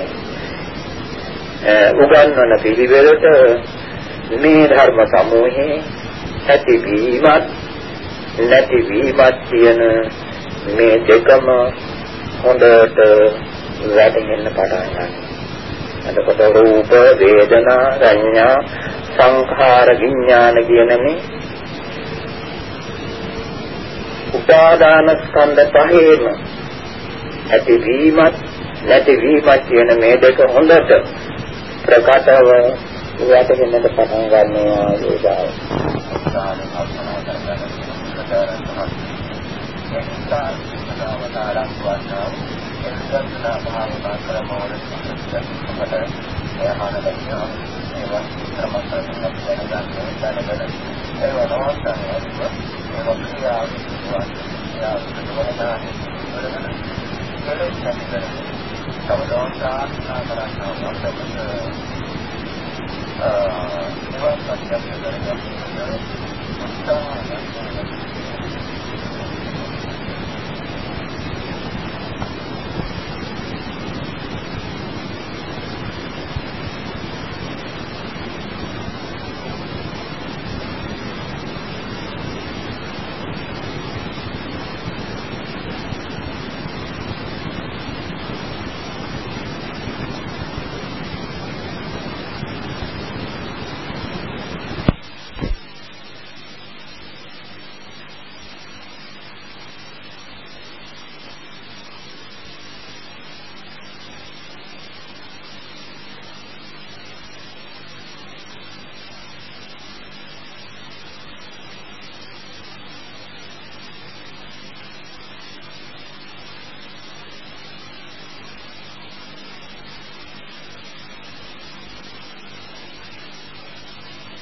Speaker 1: උගන්වන පිළිවෙලට මේ ධර්ම සමූහේ ඇතිවීමත් නැතිවීමත් කියන මේ දෙකම හොඳට වැටෙන්න පටන් ගන්නවා. එතකොට රූප, වේදනා, සංඥා, සංඛාර විඥාන කියන මේ උපාදාන ස්කන්ධ පහේම ඇතිවීමත් නැතිවීමත් කියන මේ දෙක හොඳට ප්‍රකටව වැටෙන්නට පටන් ගන්නවා යෝගාව. එක්කත් භාවනා ක්‍රමවල එහාට ඒවා ක්‍රමස්කරණ අපිට දැනගන්න දැනගෙන ඒවා නවත්තන්න ඕනේ ඒවා ක්‍රියාවක් ක්‍රියාවක් කරනවා. වලගෙන කෙලෙස් නැතිකර සමදෝන්තා කරන්න මොකටද අ